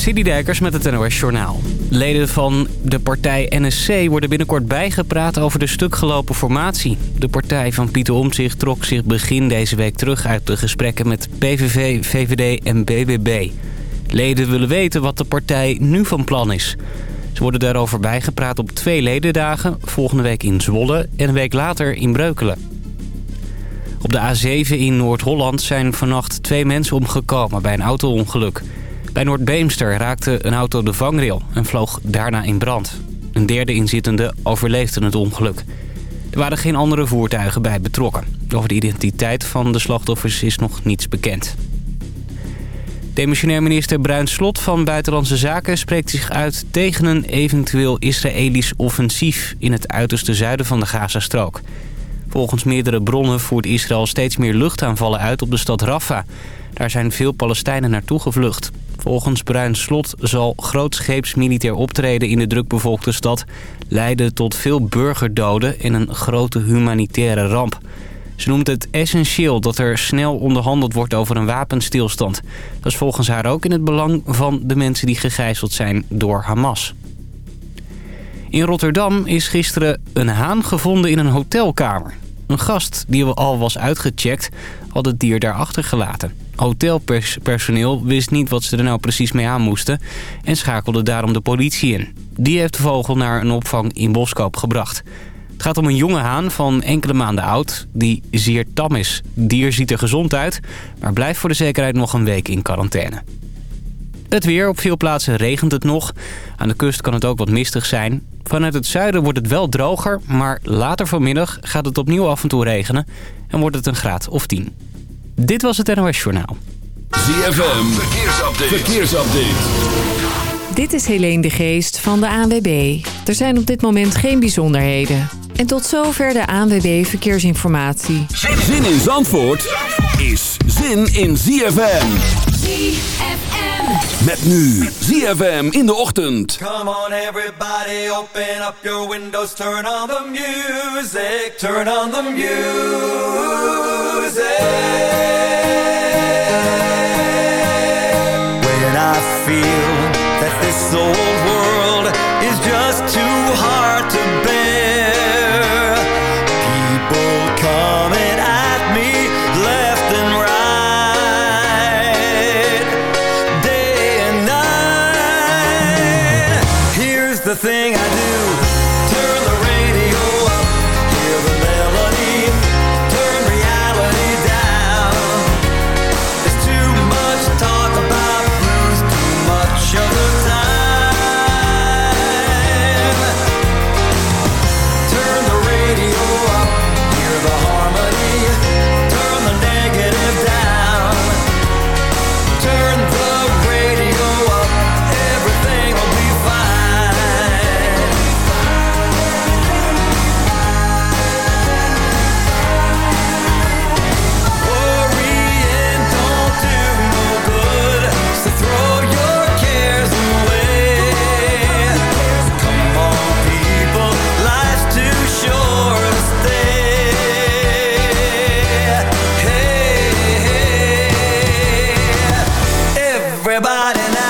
Dijkers met het NOS Journaal. Leden van de partij NSC worden binnenkort bijgepraat over de stukgelopen formatie. De partij van Pieter Omtzigt trok zich begin deze week terug uit de gesprekken met PVV, VVD en BBB. Leden willen weten wat de partij nu van plan is. Ze worden daarover bijgepraat op twee ledendagen, volgende week in Zwolle en een week later in Breukelen. Op de A7 in Noord-Holland zijn vannacht twee mensen omgekomen bij een auto-ongeluk. Bij Noord-Beemster raakte een auto de vangrail en vloog daarna in brand. Een derde inzittende overleefde het ongeluk. Er waren geen andere voertuigen bij betrokken. Over de identiteit van de slachtoffers is nog niets bekend. Demissionair minister Bruin Slot van Buitenlandse Zaken spreekt zich uit tegen een eventueel Israëlisch offensief in het uiterste zuiden van de Gazastrook. Volgens meerdere bronnen voert Israël steeds meer luchtaanvallen uit op de stad Rafah. Daar zijn veel Palestijnen naartoe gevlucht. Volgens Bruin Slot zal grootscheeps militair optreden in de drukbevolkte stad... leiden tot veel burgerdoden en een grote humanitaire ramp. Ze noemt het essentieel dat er snel onderhandeld wordt over een wapenstilstand. Dat is volgens haar ook in het belang van de mensen die gegijzeld zijn door Hamas. In Rotterdam is gisteren een haan gevonden in een hotelkamer. Een gast die al was uitgecheckt had het dier daar achtergelaten. Hotelpersoneel wist niet wat ze er nou precies mee aan moesten... en schakelde daarom de politie in. Die heeft de vogel naar een opvang in Boskoop gebracht. Het gaat om een jonge haan van enkele maanden oud die zeer tam is. Dier ziet er gezond uit, maar blijft voor de zekerheid nog een week in quarantaine. Het weer. Op veel plaatsen regent het nog. Aan de kust kan het ook wat mistig zijn. Vanuit het zuiden wordt het wel droger, maar later vanmiddag gaat het opnieuw af en toe regenen en wordt het een graad of 10. Dit was het NOS Journaal. ZFM, verkeersupdate. verkeersupdate. Dit is Helene de Geest van de ANWB. Er zijn op dit moment geen bijzonderheden. En tot zover de ANWB Verkeersinformatie. Zin in Zandvoort is zin in ZFM. ZFM. Met nu ZFM in de ochtend. Come on everybody, open up your windows, turn on the music, turn on the music. When I feel that this old world everybody now,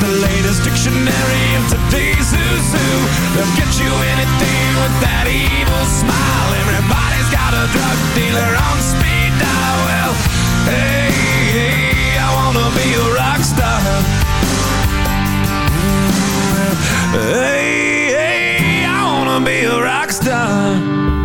the latest dictionary of today's who's who. They'll get you anything with that evil smile. Everybody's got a drug dealer on speed dial. Well, hey, hey, I wanna be a rock star. Hey, hey, I wanna be a rock star.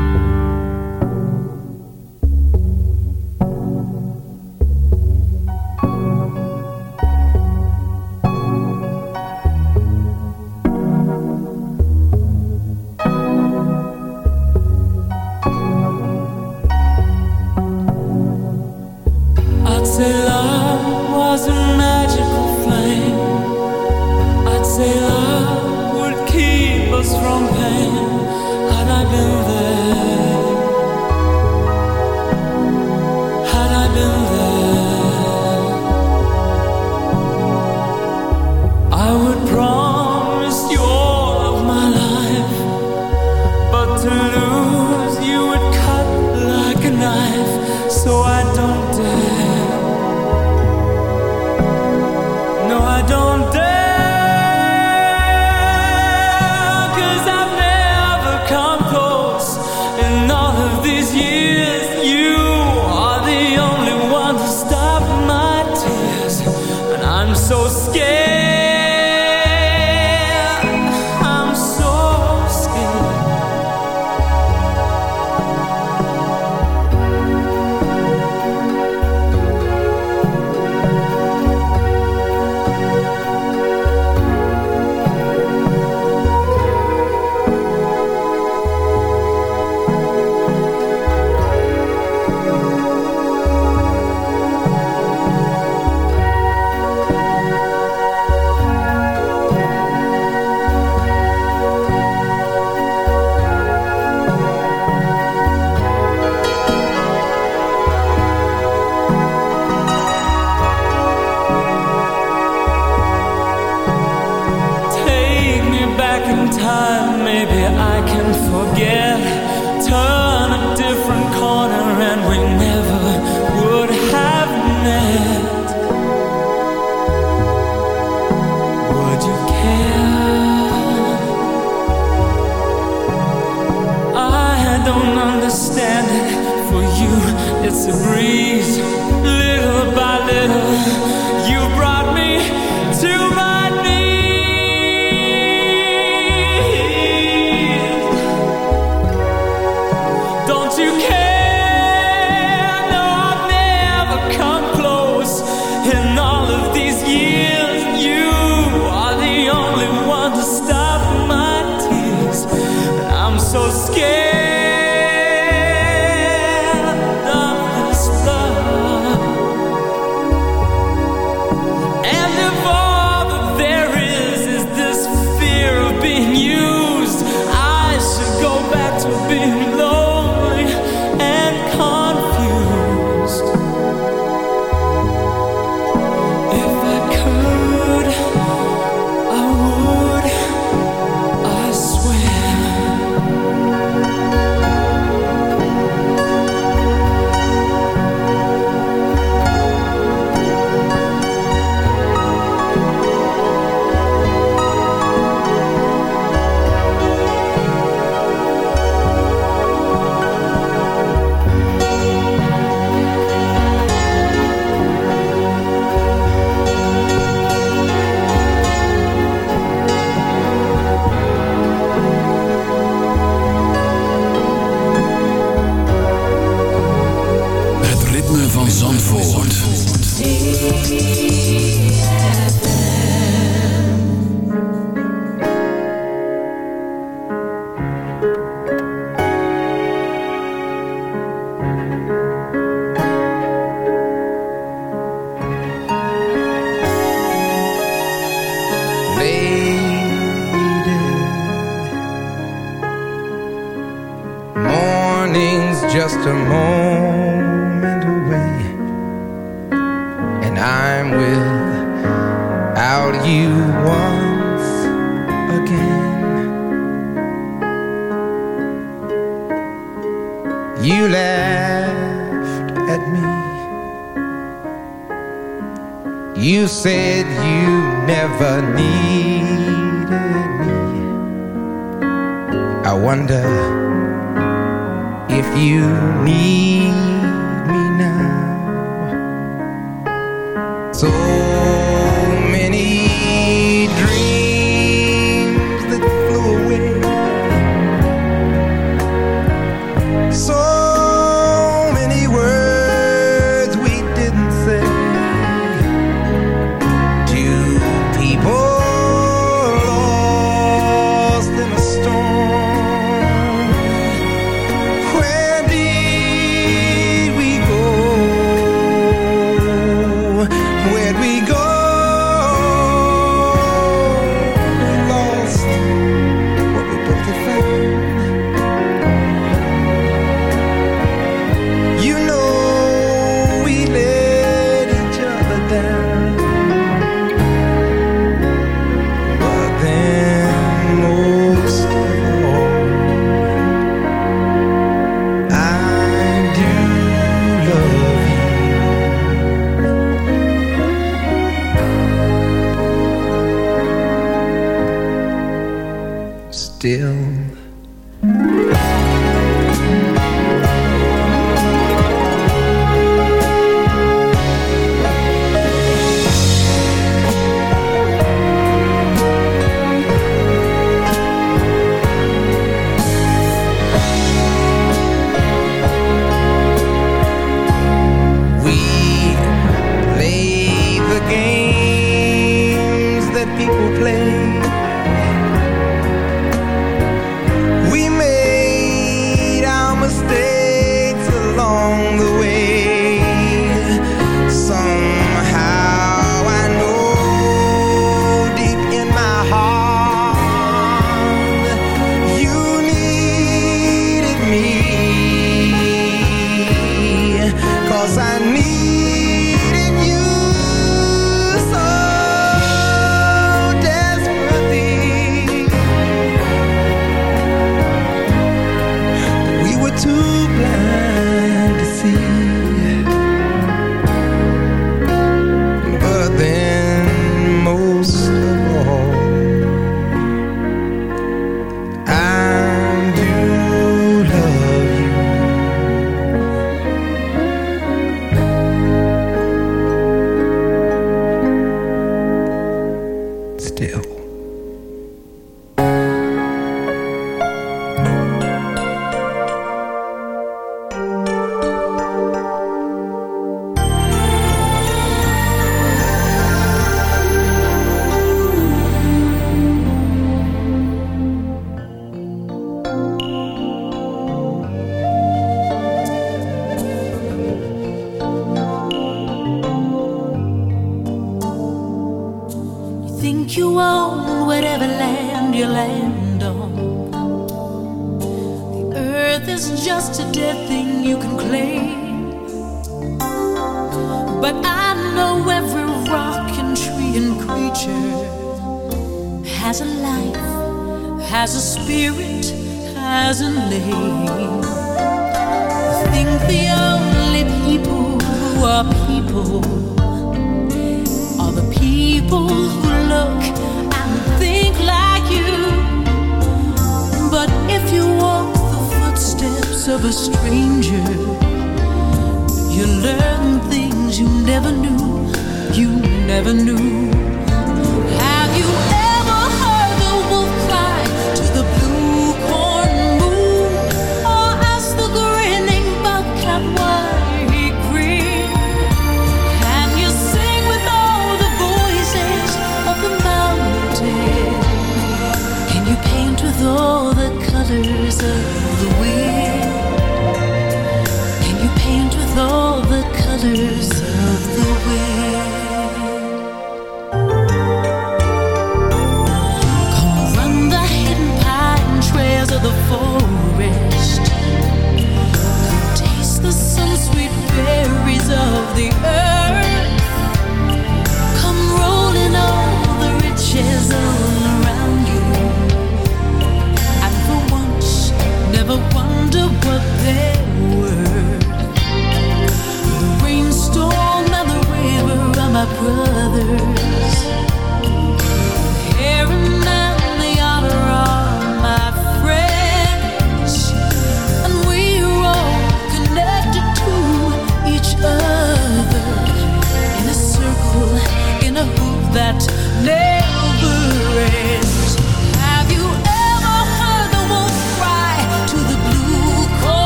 still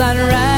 I'd rather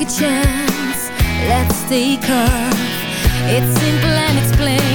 take a chance. Let's take off. It's simple and it's plain.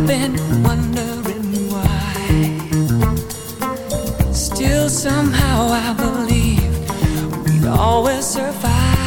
I've been wondering why. Still, somehow, I believe we'd always survive.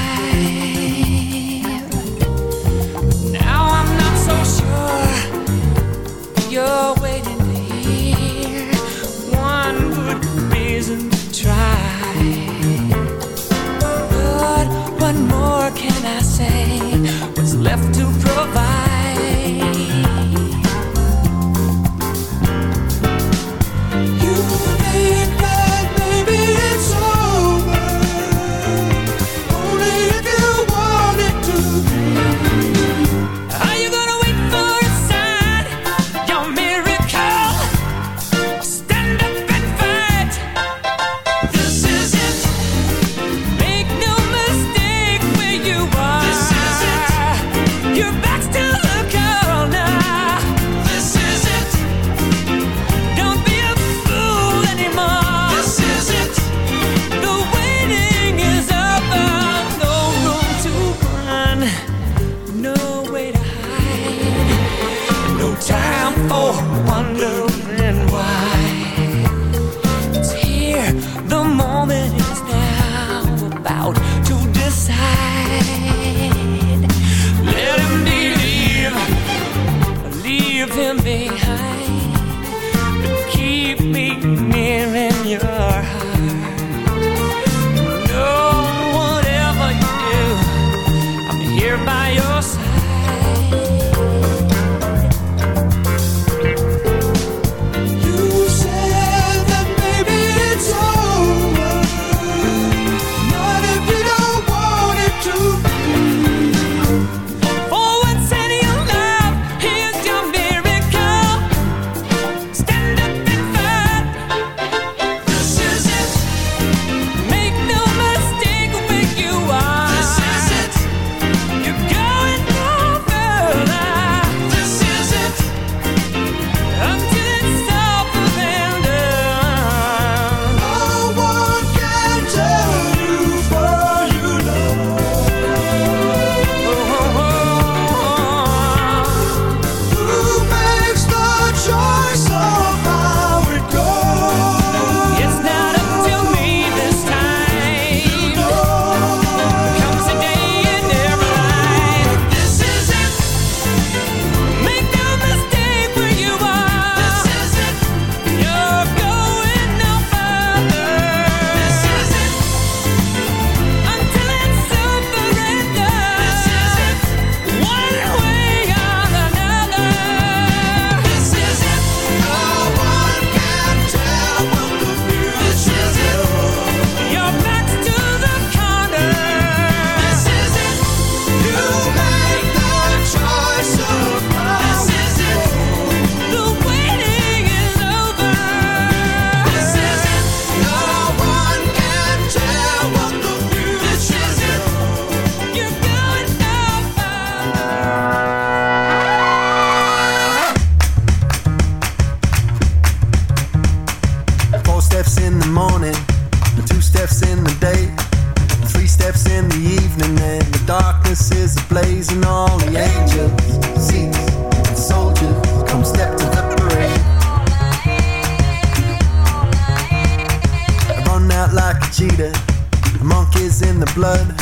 blood.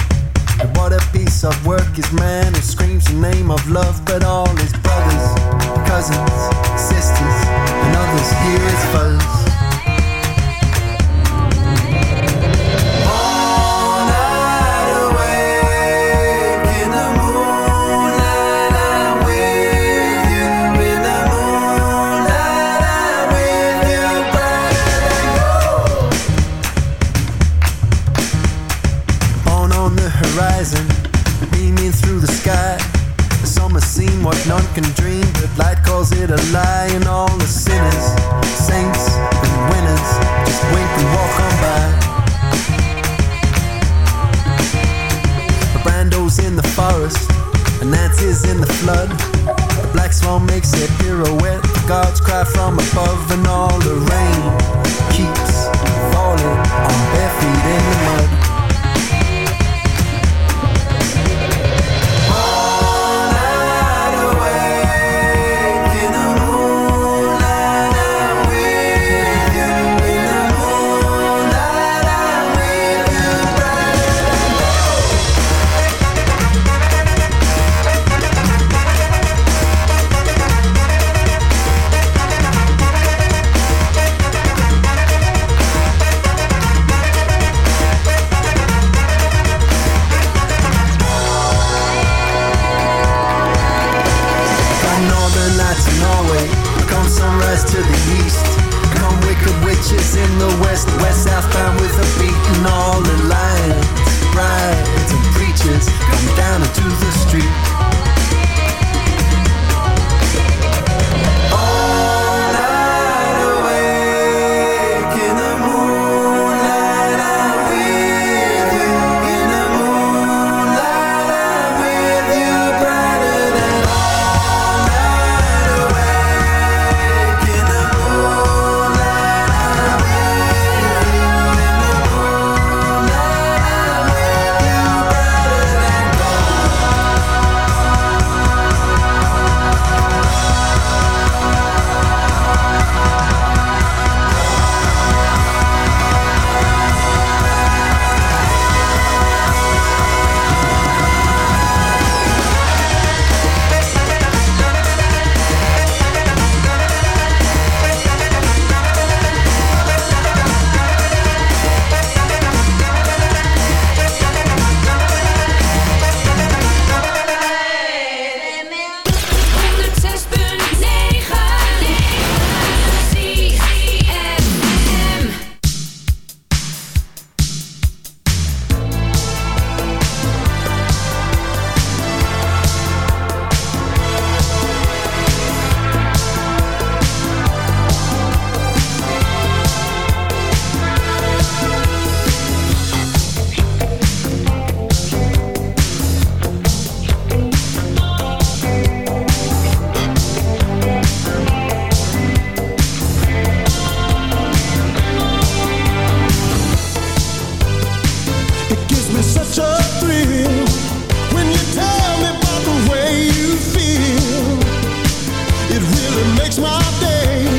And what a piece of work is man who screams the name of love, but all his brothers, cousins, sisters, and others here is fuzz. really makes my day.